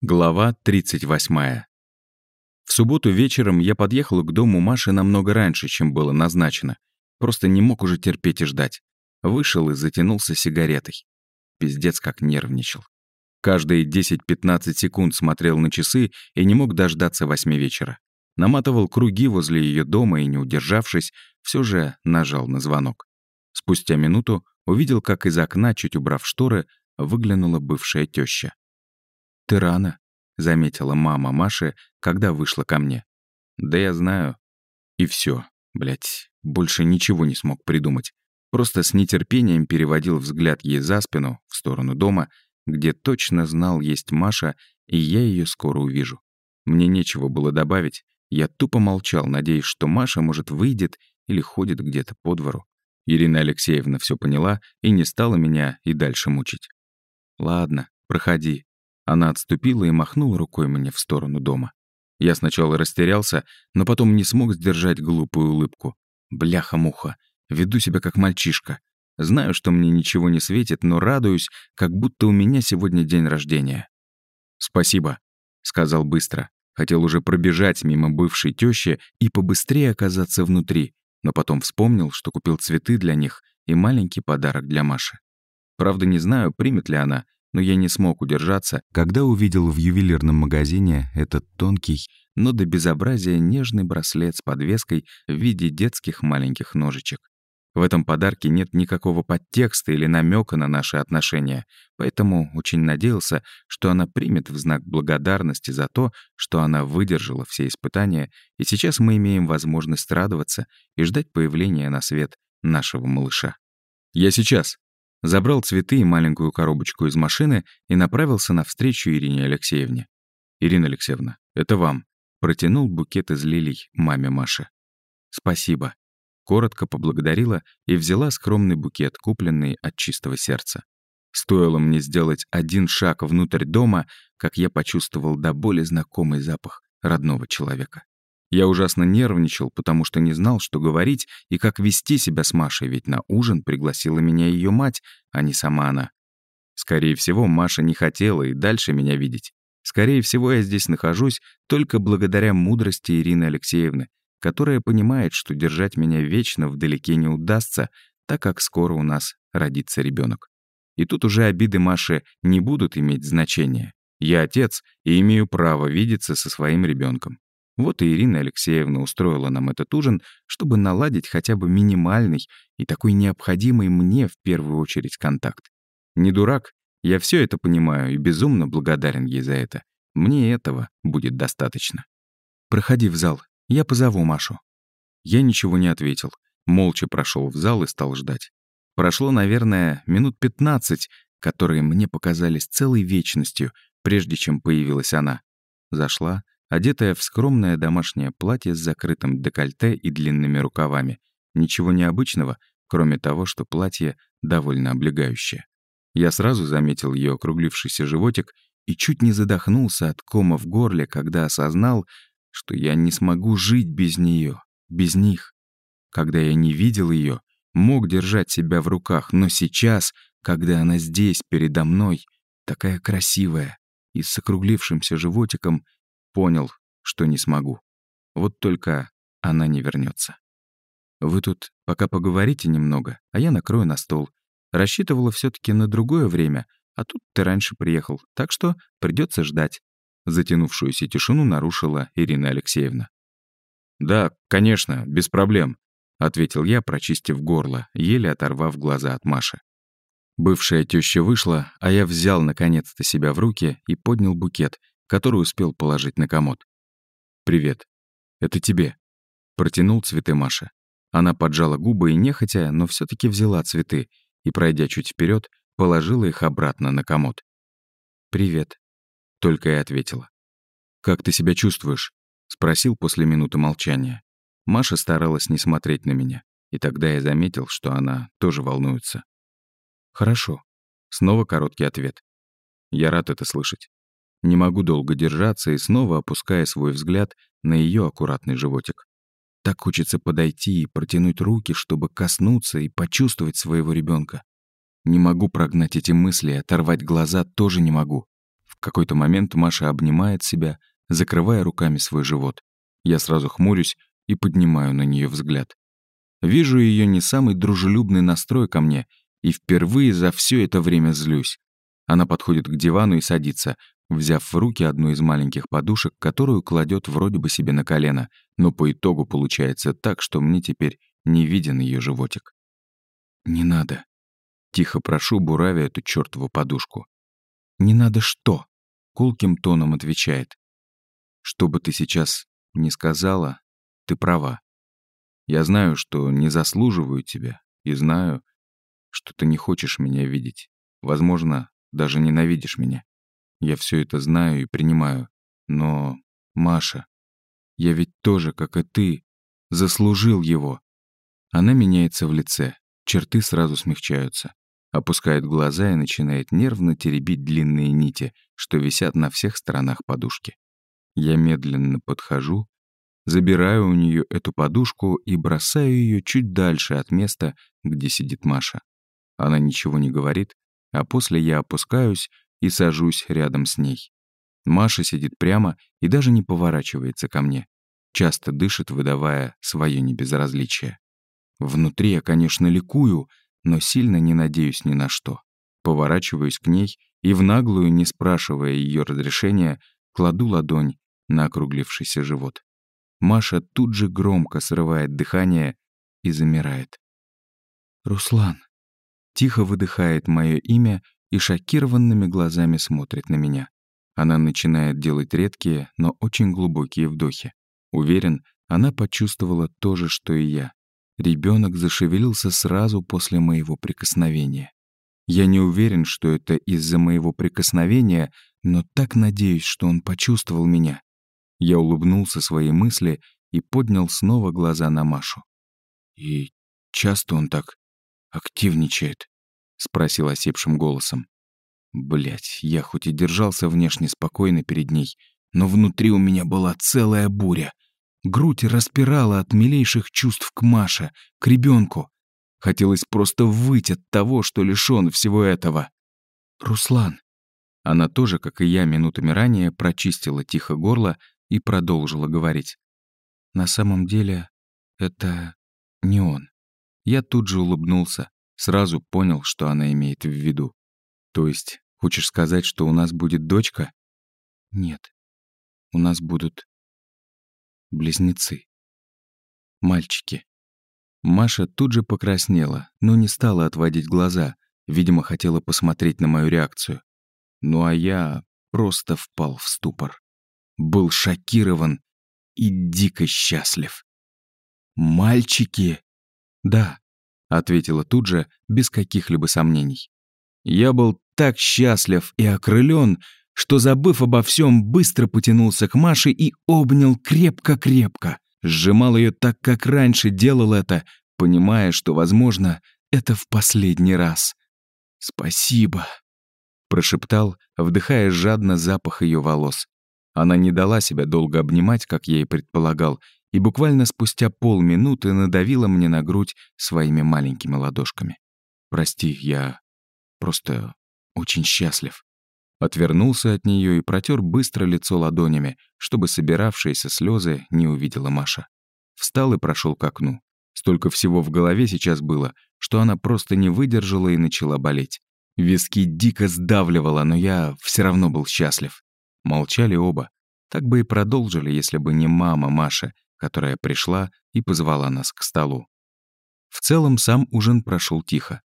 Глава 38. В субботу вечером я подъехал к дому Маши намного раньше, чем было назначено. Просто не мог уже терпеть и ждать. Вышел и затянулся сигаретой. Пиздец как нервничал. Каждые 10-15 секунд смотрел на часы и не мог дождаться восьми вечера. Наматывал круги возле ее дома и, не удержавшись, все же нажал на звонок. Спустя минуту увидел, как из окна, чуть убрав шторы, выглянула бывшая теща. «Ты рано», — заметила мама Маши, когда вышла ко мне. «Да я знаю». И все, блядь, больше ничего не смог придумать. Просто с нетерпением переводил взгляд ей за спину, в сторону дома, где точно знал есть Маша, и я ее скоро увижу. Мне нечего было добавить, я тупо молчал, надеясь, что Маша, может, выйдет или ходит где-то по двору. Ирина Алексеевна все поняла и не стала меня и дальше мучить. «Ладно, проходи», она отступила и махнула рукой мне в сторону дома. Я сначала растерялся, но потом не смог сдержать глупую улыбку. Бляха-муха, веду себя как мальчишка. Знаю, что мне ничего не светит, но радуюсь, как будто у меня сегодня день рождения. «Спасибо», — сказал быстро. Хотел уже пробежать мимо бывшей тещи и побыстрее оказаться внутри, но потом вспомнил, что купил цветы для них и маленький подарок для Маши. Правда, не знаю, примет ли она, но я не смог удержаться, когда увидел в ювелирном магазине этот тонкий, но до безобразия нежный браслет с подвеской в виде детских маленьких ножичек. В этом подарке нет никакого подтекста или намека на наши отношения, поэтому очень надеялся, что она примет в знак благодарности за то, что она выдержала все испытания, и сейчас мы имеем возможность радоваться и ждать появления на свет нашего малыша. «Я сейчас», забрал цветы и маленькую коробочку из машины и направился навстречу Ирине Алексеевне. «Ирина Алексеевна, это вам». Протянул букет из лилий маме Маше. «Спасибо». Коротко поблагодарила и взяла скромный букет, купленный от чистого сердца. Стоило мне сделать один шаг внутрь дома, как я почувствовал до боли знакомый запах родного человека. Я ужасно нервничал, потому что не знал, что говорить и как вести себя с Машей, ведь на ужин пригласила меня ее мать, а не сама она. Скорее всего, Маша не хотела и дальше меня видеть. Скорее всего, я здесь нахожусь только благодаря мудрости Ирины Алексеевны, которая понимает, что держать меня вечно вдалеке не удастся, так как скоро у нас родится ребенок. И тут уже обиды Маши не будут иметь значения. Я отец и имею право видеться со своим ребенком. Вот и Ирина Алексеевна устроила нам этот ужин, чтобы наладить хотя бы минимальный и такой необходимый мне в первую очередь контакт. Не дурак, я все это понимаю и безумно благодарен ей за это. Мне этого будет достаточно. «Проходи в зал, я позову Машу». Я ничего не ответил, молча прошел в зал и стал ждать. Прошло, наверное, минут пятнадцать, которые мне показались целой вечностью, прежде чем появилась она. Зашла, одетая в скромное домашнее платье с закрытым декольте и длинными рукавами. Ничего необычного, кроме того, что платье довольно облегающее. Я сразу заметил ее округлившийся животик и чуть не задохнулся от кома в горле, когда осознал, что я не смогу жить без нее, без них. Когда я не видел ее, мог держать себя в руках, но сейчас, когда она здесь, передо мной, такая красивая и с округлившимся животиком, Понял, что не смогу. Вот только она не вернется. Вы тут пока поговорите немного, а я накрою на стол. Рассчитывала все таки на другое время, а тут ты раньше приехал, так что придется ждать. Затянувшуюся тишину нарушила Ирина Алексеевна. «Да, конечно, без проблем», — ответил я, прочистив горло, еле оторвав глаза от Маши. Бывшая теща вышла, а я взял наконец-то себя в руки и поднял букет, который успел положить на комод. «Привет. Это тебе». Протянул цветы Маша. Она поджала губы и нехотя, но все таки взяла цветы и, пройдя чуть вперед, положила их обратно на комод. «Привет», — только и ответила. «Как ты себя чувствуешь?» — спросил после минуты молчания. Маша старалась не смотреть на меня, и тогда я заметил, что она тоже волнуется. «Хорошо». Снова короткий ответ. «Я рад это слышать. Не могу долго держаться и снова опуская свой взгляд на ее аккуратный животик. Так хочется подойти и протянуть руки, чтобы коснуться и почувствовать своего ребенка. Не могу прогнать эти мысли, оторвать глаза тоже не могу. В какой-то момент Маша обнимает себя, закрывая руками свой живот. Я сразу хмурюсь и поднимаю на нее взгляд. Вижу ее не самый дружелюбный настрой ко мне, и впервые за все это время злюсь. Она подходит к дивану и садится, взяв в руки одну из маленьких подушек, которую кладет вроде бы себе на колено, но по итогу получается так, что мне теперь не виден ее животик. «Не надо», — тихо прошу, буравя эту чертову подушку. «Не надо что?» — колким тоном отвечает. «Что бы ты сейчас ни сказала, ты права. Я знаю, что не заслуживаю тебя, и знаю, что ты не хочешь меня видеть. Возможно, даже ненавидишь меня. Я все это знаю и принимаю. Но, Маша, я ведь тоже, как и ты, заслужил его. Она меняется в лице, черты сразу смягчаются. Опускает глаза и начинает нервно теребить длинные нити, что висят на всех сторонах подушки. Я медленно подхожу, забираю у нее эту подушку и бросаю ее чуть дальше от места, где сидит Маша. Она ничего не говорит, а после я опускаюсь и сажусь рядом с ней. Маша сидит прямо и даже не поворачивается ко мне. Часто дышит, выдавая свое небезразличие. Внутри я, конечно, ликую, но сильно не надеюсь ни на что. Поворачиваюсь к ней и в наглую, не спрашивая ее разрешения, кладу ладонь на округлившийся живот. Маша тут же громко срывает дыхание и замирает. «Руслан», тихо выдыхает мое имя и шокированными глазами смотрит на меня. Она начинает делать редкие, но очень глубокие вдохи. Уверен, она почувствовала то же, что и я. Ребенок зашевелился сразу после моего прикосновения. Я не уверен, что это из-за моего прикосновения, но так надеюсь, что он почувствовал меня. Я улыбнулся своей мысли и поднял снова глаза на Машу. И часто он так активничает?» — спросил осипшим голосом. Блять, я хоть и держался внешне спокойно перед ней, но внутри у меня была целая буря. Грудь распирала от милейших чувств к Маше, к ребенку. Хотелось просто выйти от того, что лишён всего этого. «Руслан». Она тоже, как и я минутами ранее, прочистила тихо горло и продолжила говорить. «На самом деле, это не он». Я тут же улыбнулся, сразу понял, что она имеет в виду. То есть, хочешь сказать, что у нас будет дочка? Нет. У нас будут близнецы. Мальчики. Маша тут же покраснела, но не стала отводить глаза, видимо, хотела посмотреть на мою реакцию. Ну а я просто впал в ступор. Был шокирован и дико счастлив. «Мальчики!» «Да», — ответила тут же, без каких-либо сомнений. Я был так счастлив и окрылен, что, забыв обо всем, быстро потянулся к Маше и обнял крепко-крепко. Сжимал ее так, как раньше делал это, понимая, что, возможно, это в последний раз. «Спасибо», — прошептал, вдыхая жадно запах ее волос. Она не дала себя долго обнимать, как я и предполагал, и буквально спустя полминуты надавила мне на грудь своими маленькими ладошками. «Прости, я просто очень счастлив». Отвернулся от нее и протер быстро лицо ладонями, чтобы собиравшиеся слезы не увидела Маша. Встал и прошел к окну. Столько всего в голове сейчас было, что она просто не выдержала и начала болеть. Виски дико сдавливало, но я все равно был счастлив. Молчали оба. Так бы и продолжили, если бы не мама Маша, которая пришла и позвала нас к столу. В целом сам ужин прошел тихо.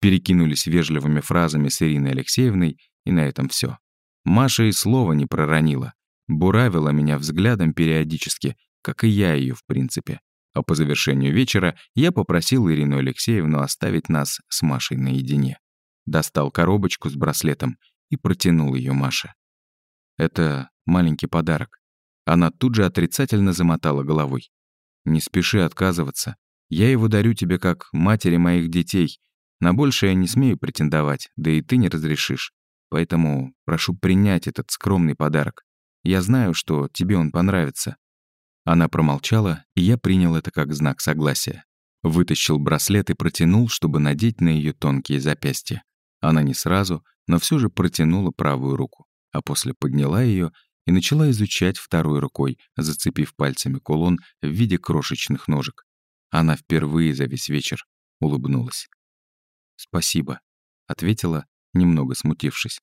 Перекинулись вежливыми фразами с Ириной Алексеевной, и на этом все. Маша и слова не проронила. Буравила меня взглядом периодически, как и я ее в принципе. А по завершению вечера я попросил Ирину Алексеевну оставить нас с Машей наедине. Достал коробочку с браслетом и протянул ее Маше. Это маленький подарок. Она тут же отрицательно замотала головой. «Не спеши отказываться. Я его дарю тебе как матери моих детей. На большее не смею претендовать, да и ты не разрешишь. Поэтому прошу принять этот скромный подарок. Я знаю, что тебе он понравится». Она промолчала, и я принял это как знак согласия. Вытащил браслет и протянул, чтобы надеть на ее тонкие запястья. Она не сразу, но все же протянула правую руку. а после подняла ее и начала изучать второй рукой, зацепив пальцами кулон в виде крошечных ножек. Она впервые за весь вечер улыбнулась. «Спасибо», — ответила, немного смутившись.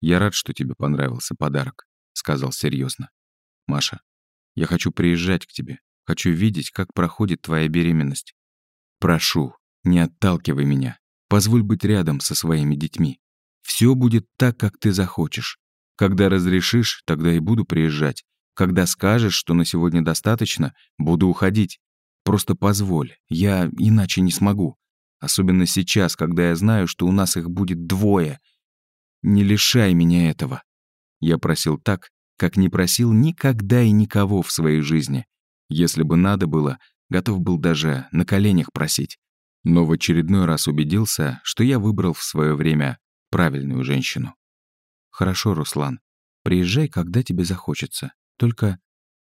«Я рад, что тебе понравился подарок», — сказал серьезно. «Маша, я хочу приезжать к тебе, хочу видеть, как проходит твоя беременность. Прошу, не отталкивай меня, позволь быть рядом со своими детьми. Все будет так, как ты захочешь. Когда разрешишь, тогда и буду приезжать. Когда скажешь, что на сегодня достаточно, буду уходить. Просто позволь, я иначе не смогу. Особенно сейчас, когда я знаю, что у нас их будет двое. Не лишай меня этого. Я просил так, как не просил никогда и никого в своей жизни. Если бы надо было, готов был даже на коленях просить. Но в очередной раз убедился, что я выбрал в свое время правильную женщину. «Хорошо, Руслан. Приезжай, когда тебе захочется. Только...»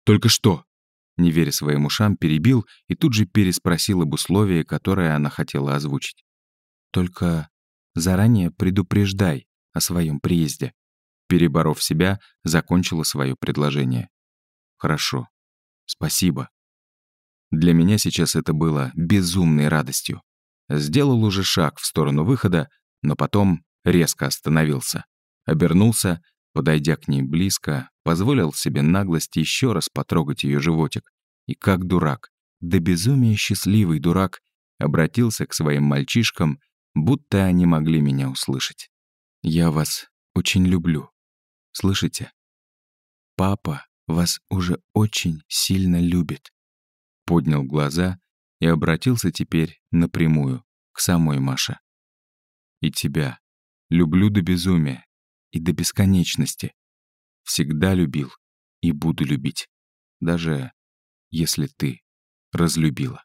«Только что?» Не веря своим ушам, перебил и тут же переспросил об условии, которое она хотела озвучить. «Только заранее предупреждай о своем приезде». Переборов себя, закончила свое предложение. «Хорошо. Спасибо». Для меня сейчас это было безумной радостью. Сделал уже шаг в сторону выхода, но потом резко остановился обернулся, подойдя к ней близко, позволил себе наглость еще раз потрогать ее животик. И как дурак, да безумие счастливый дурак, обратился к своим мальчишкам, будто они могли меня услышать. «Я вас очень люблю. Слышите? Папа вас уже очень сильно любит». Поднял глаза и обратился теперь напрямую к самой Маше. «И тебя. Люблю до безумия и до бесконечности. Всегда любил и буду любить, даже если ты разлюбила.